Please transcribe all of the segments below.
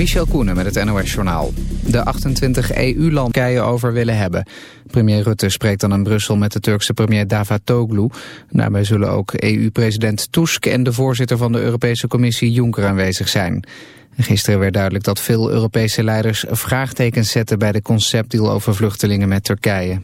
Michel Koenen met het NOS-journaal. De 28 EU-landen over willen hebben. Premier Rutte spreekt dan in Brussel met de Turkse premier Davutoglu. Daarbij zullen ook EU-president Tusk en de voorzitter van de Europese Commissie Juncker aanwezig zijn. Gisteren werd duidelijk dat veel Europese leiders vraagtekens zetten bij de conceptdeal over vluchtelingen met Turkije.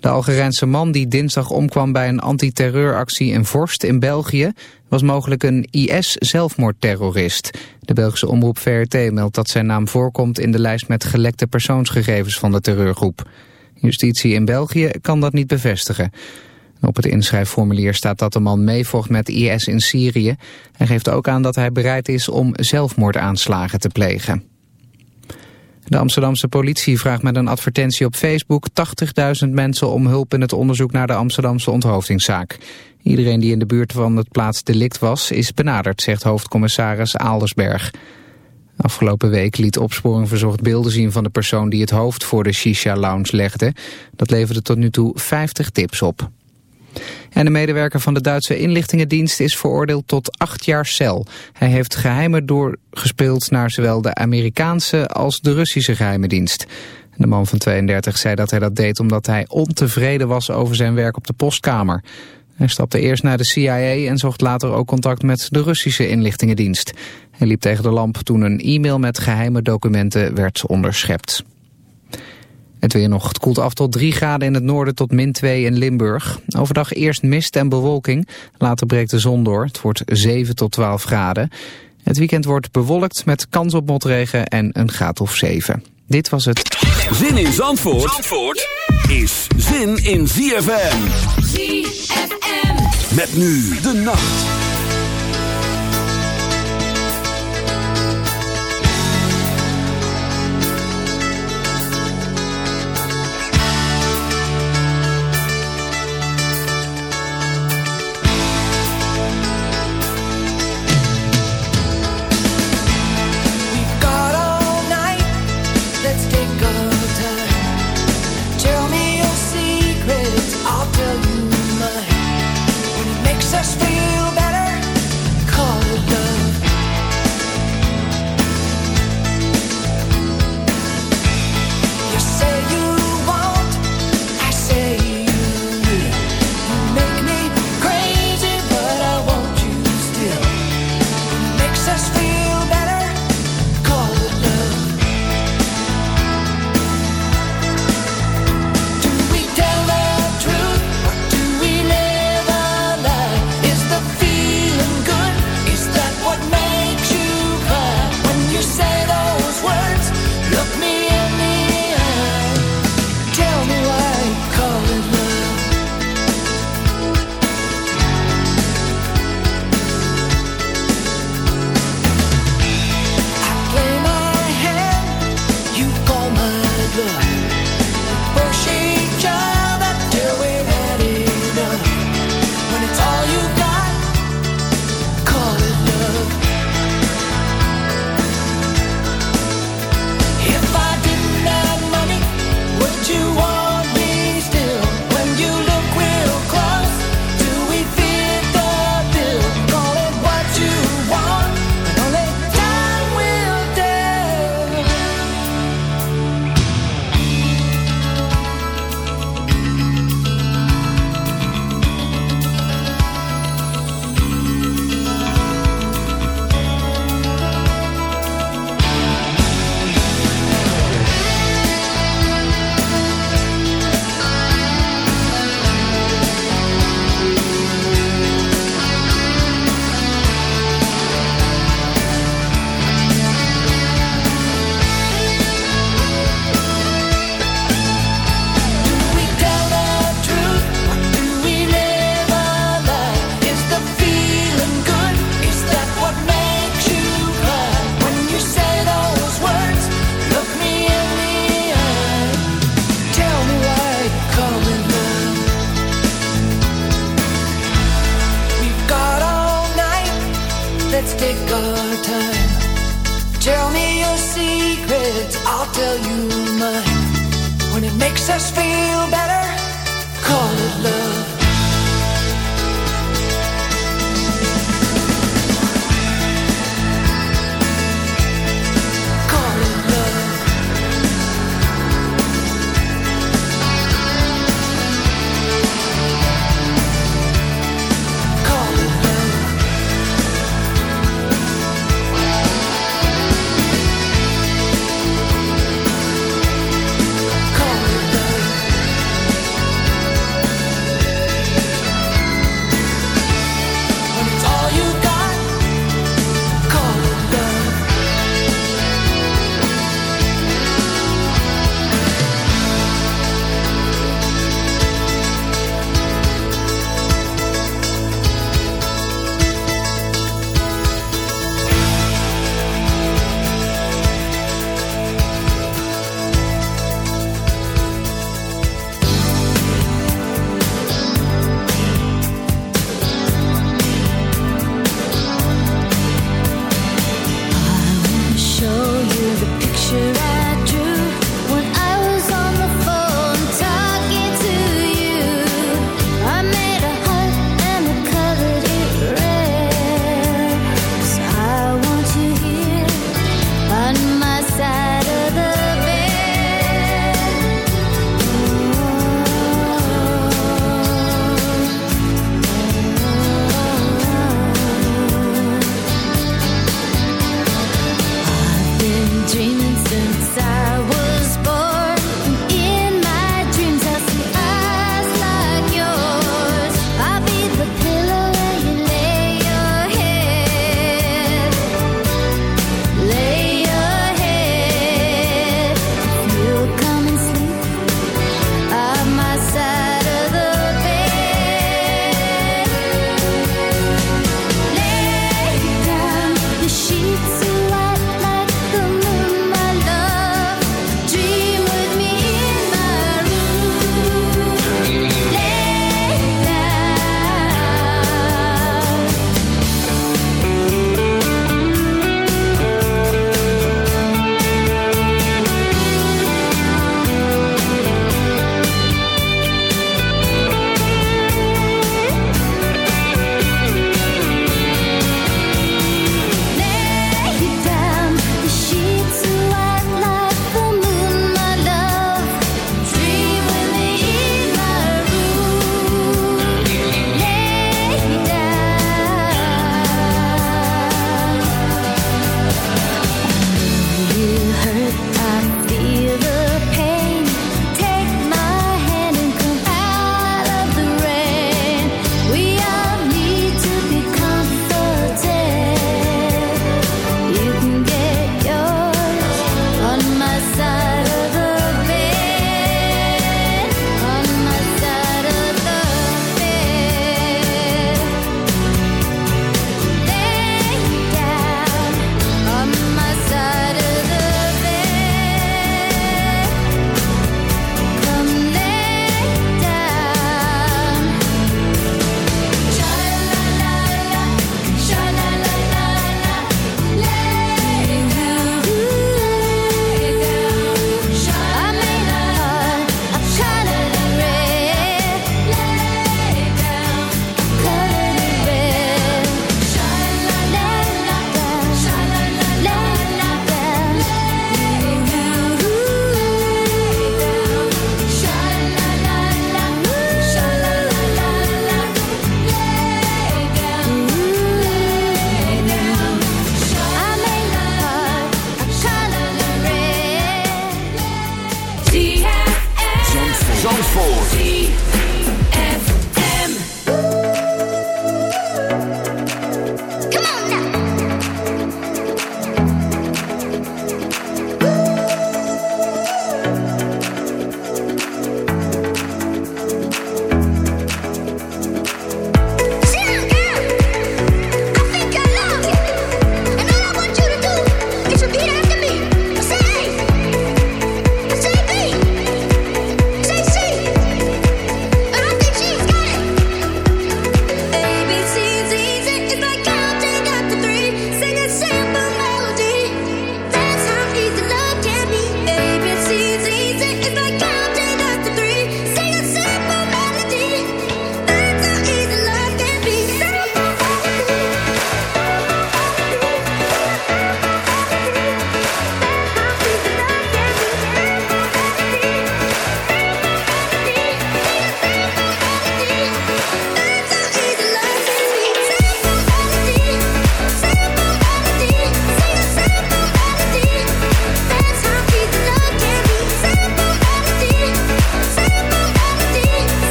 De Algerijnse man die dinsdag omkwam bij een antiterreuractie in Vorst in België was mogelijk een IS-zelfmoordterrorist. De Belgische omroep VRT meldt dat zijn naam voorkomt in de lijst met gelekte persoonsgegevens van de terreurgroep. Justitie in België kan dat niet bevestigen. Op het inschrijfformulier staat dat de man meevocht met IS in Syrië. Hij geeft ook aan dat hij bereid is om zelfmoordaanslagen te plegen. De Amsterdamse politie vraagt met een advertentie op Facebook 80.000 mensen om hulp in het onderzoek naar de Amsterdamse onthoofdingszaak. Iedereen die in de buurt van het plaatsdelict was is benaderd, zegt hoofdcommissaris Aaldersberg. Afgelopen week liet opsporing verzocht beelden zien van de persoon die het hoofd voor de Shisha Lounge legde. Dat leverde tot nu toe 50 tips op. En de medewerker van de Duitse inlichtingendienst is veroordeeld tot acht jaar cel. Hij heeft geheimen doorgespeeld naar zowel de Amerikaanse als de Russische geheime dienst. De man van 32 zei dat hij dat deed omdat hij ontevreden was over zijn werk op de postkamer. Hij stapte eerst naar de CIA en zocht later ook contact met de Russische inlichtingendienst. Hij liep tegen de lamp toen een e-mail met geheime documenten werd onderschept. Het weer nog. Het koelt af tot 3 graden in het noorden tot min 2 in Limburg. Overdag eerst mist en bewolking. Later breekt de zon door. Het wordt 7 tot 12 graden. Het weekend wordt bewolkt met kans op motregen en een graad of 7. Dit was het. Zin in Zandvoort, Zandvoort is zin in ZFM. ZFM. Met nu de nacht.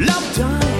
Love time.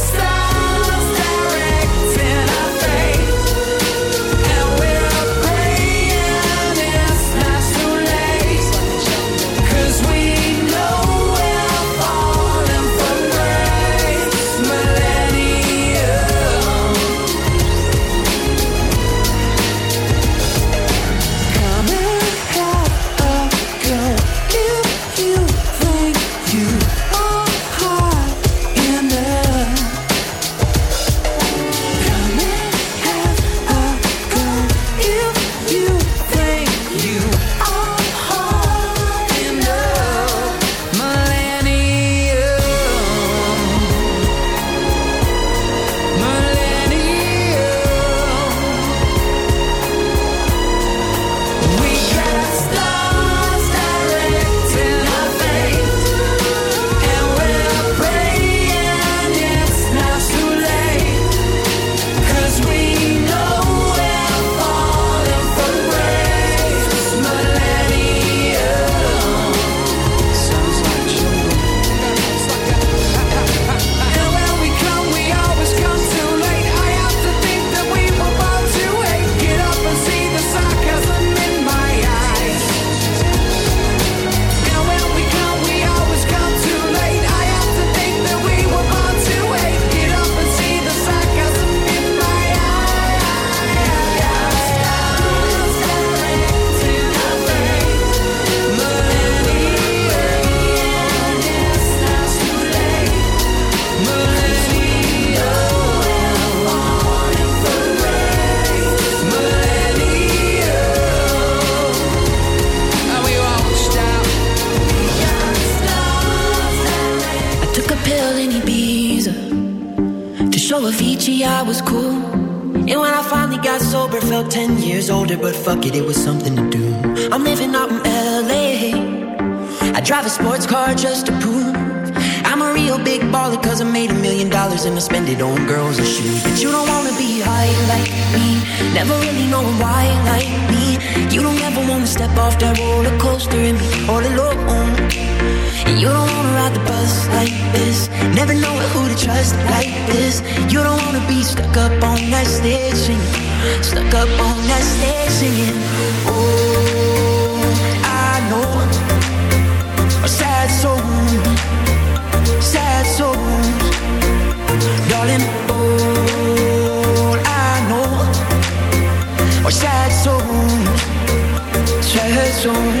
don't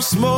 Smoke. small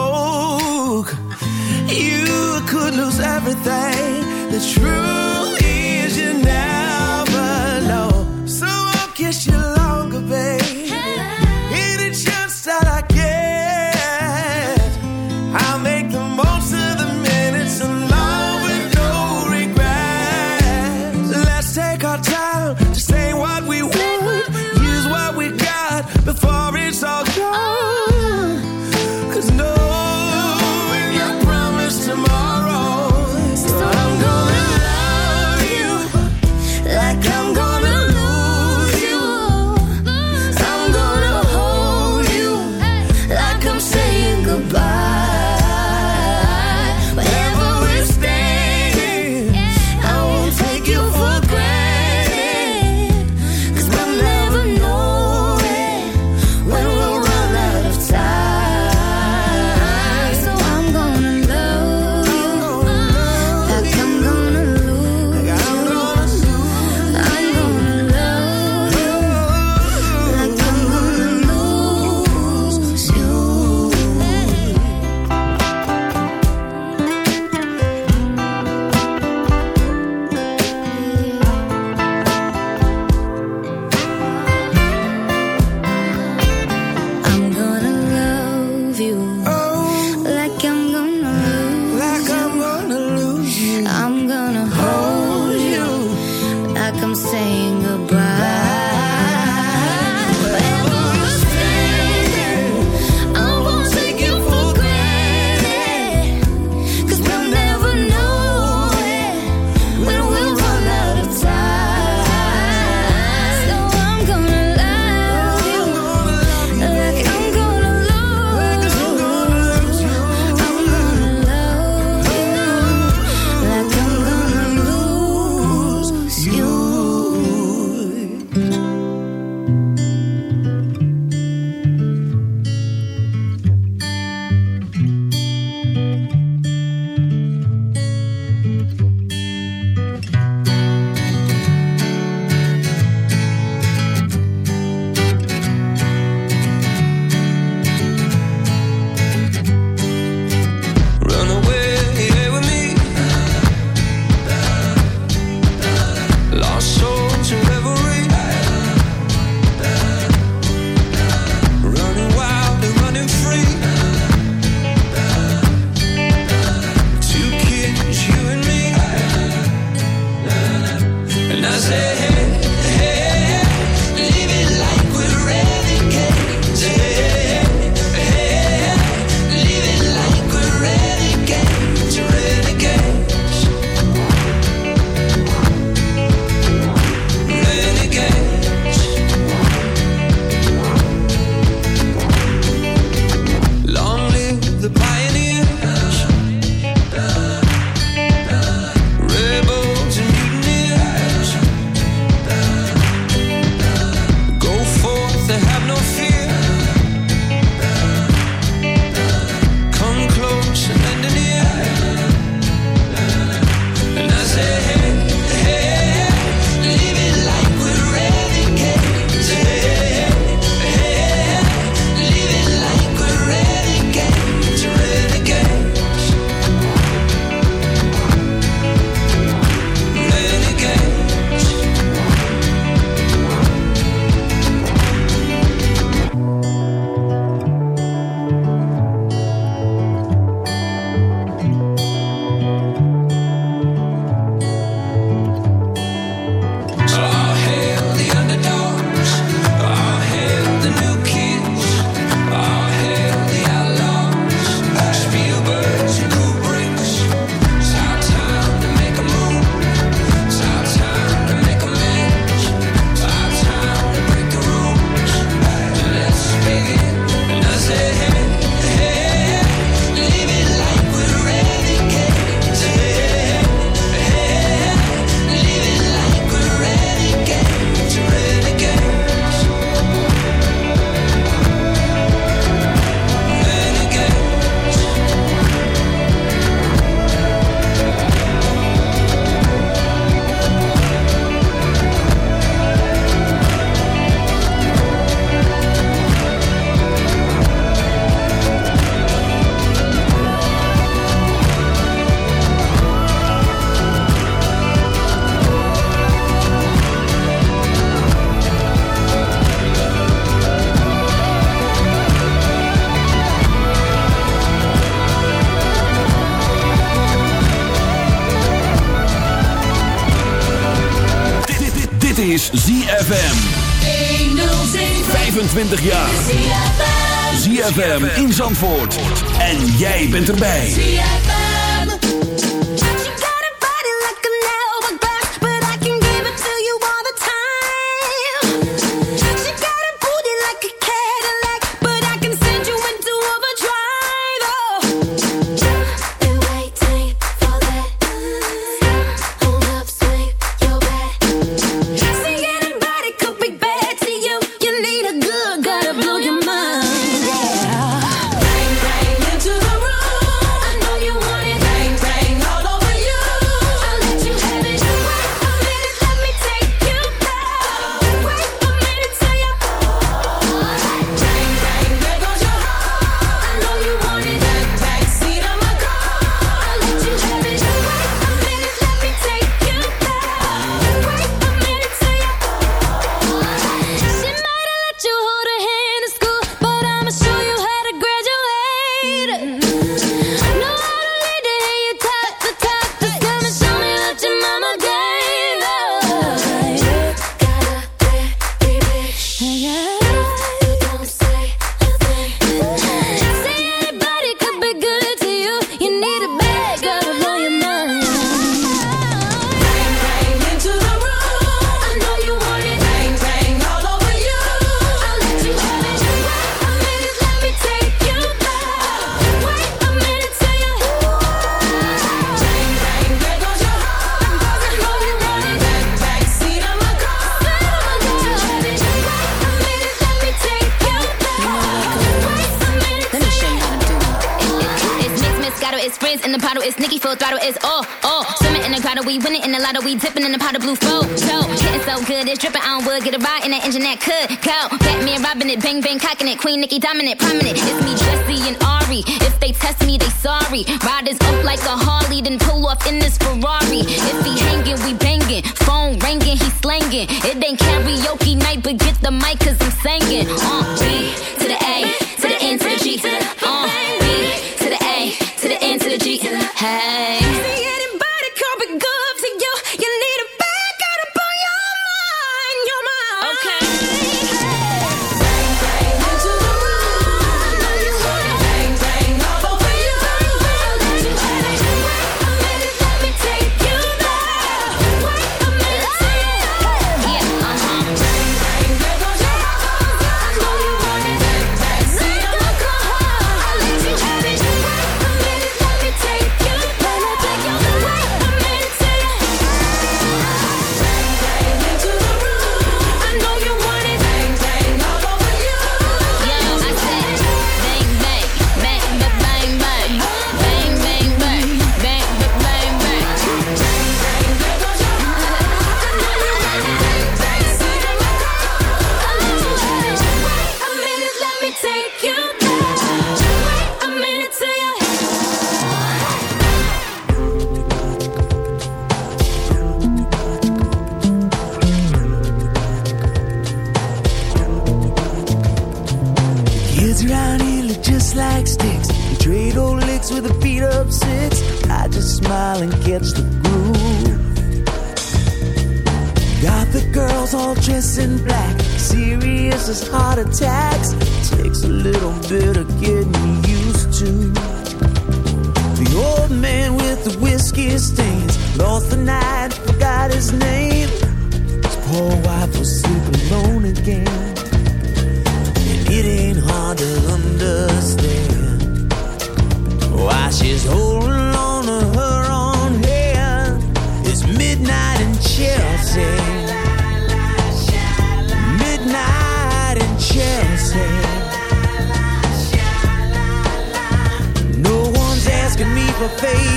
dominant.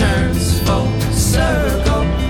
turns full circle.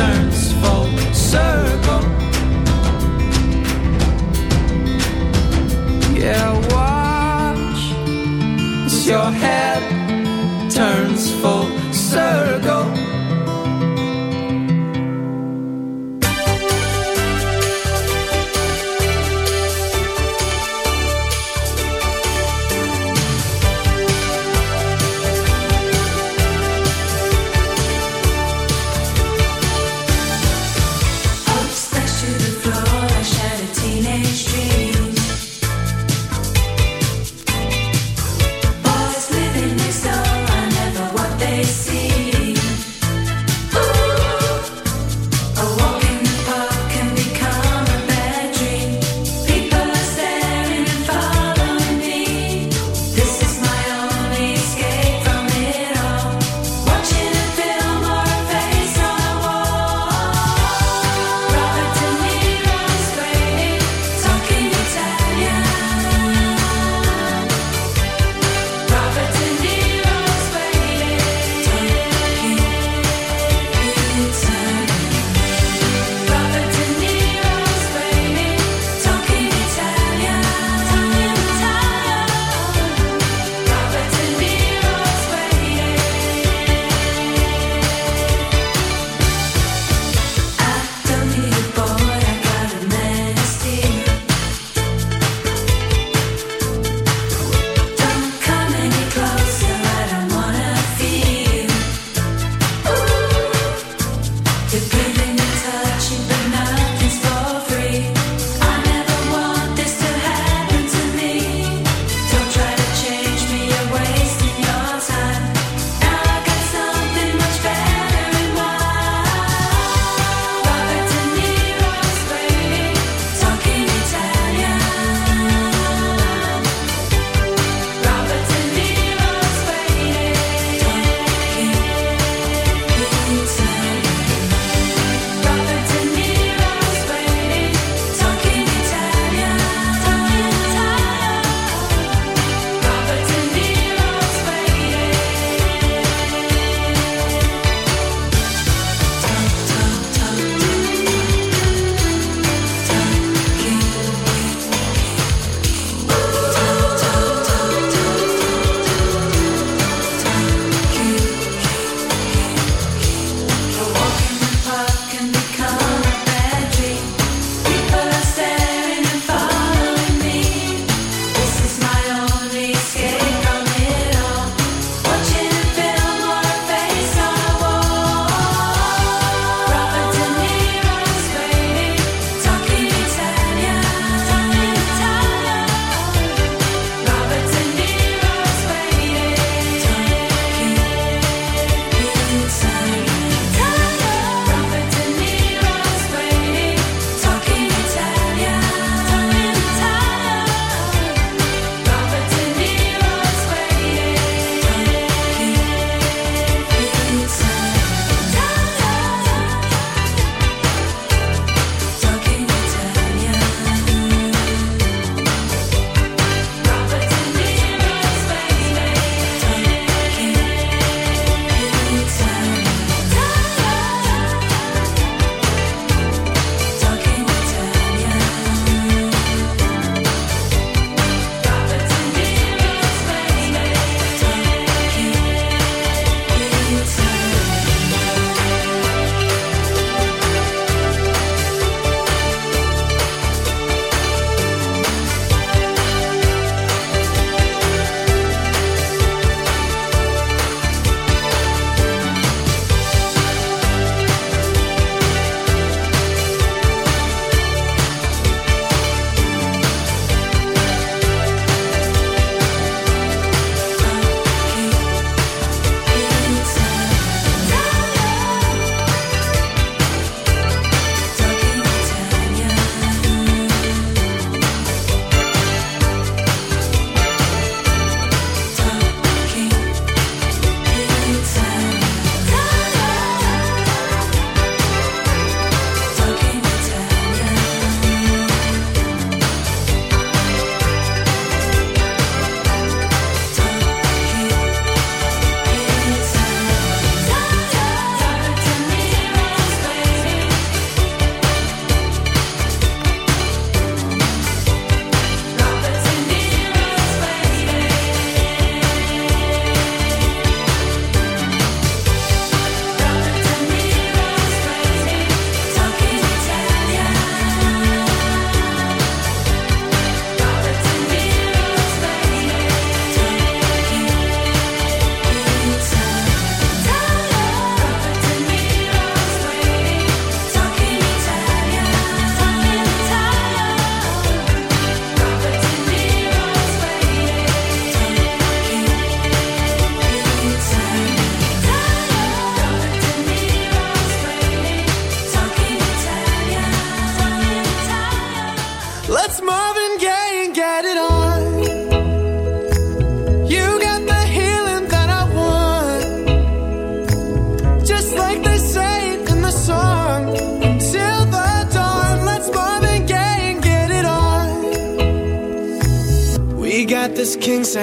turns full circle. Yeah, watch as your head turns full circle.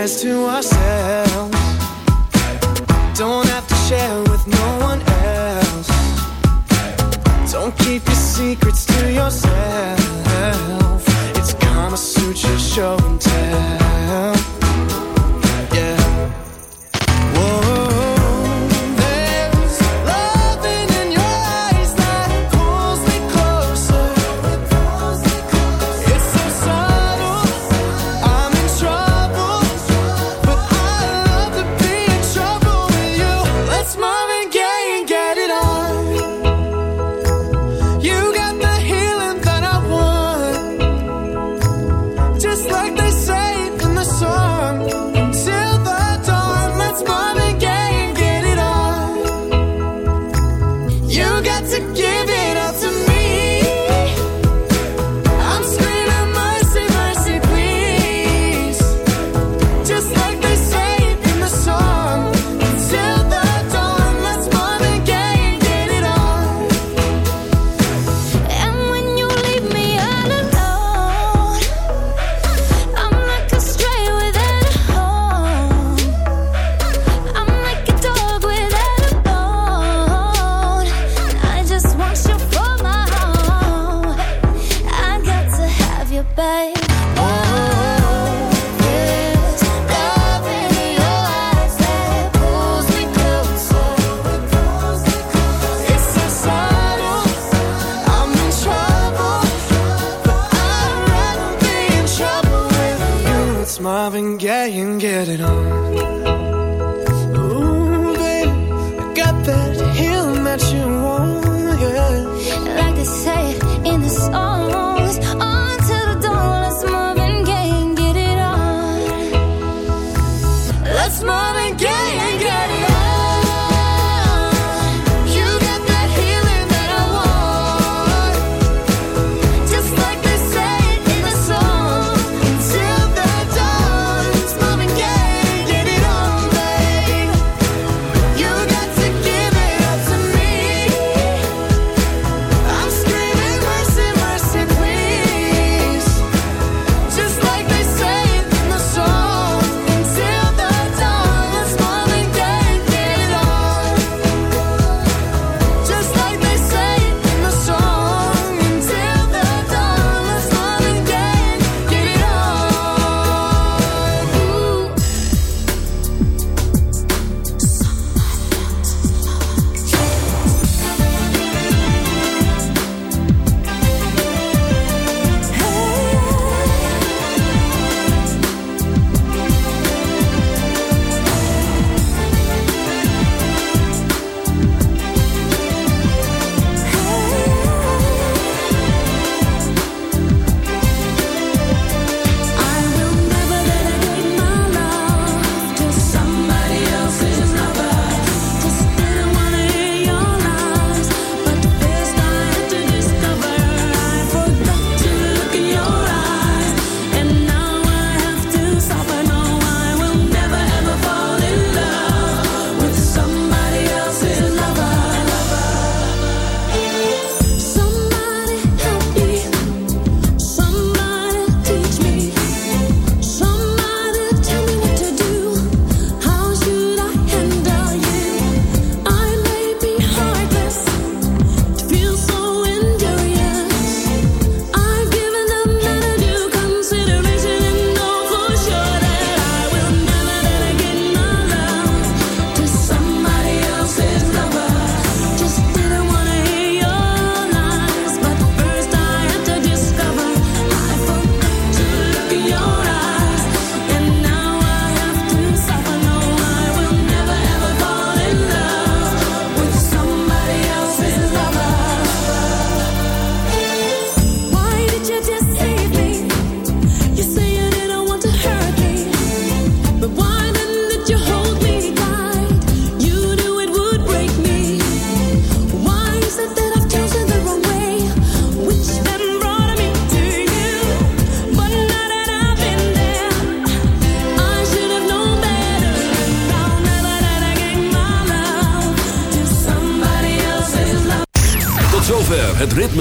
Size to ourselves.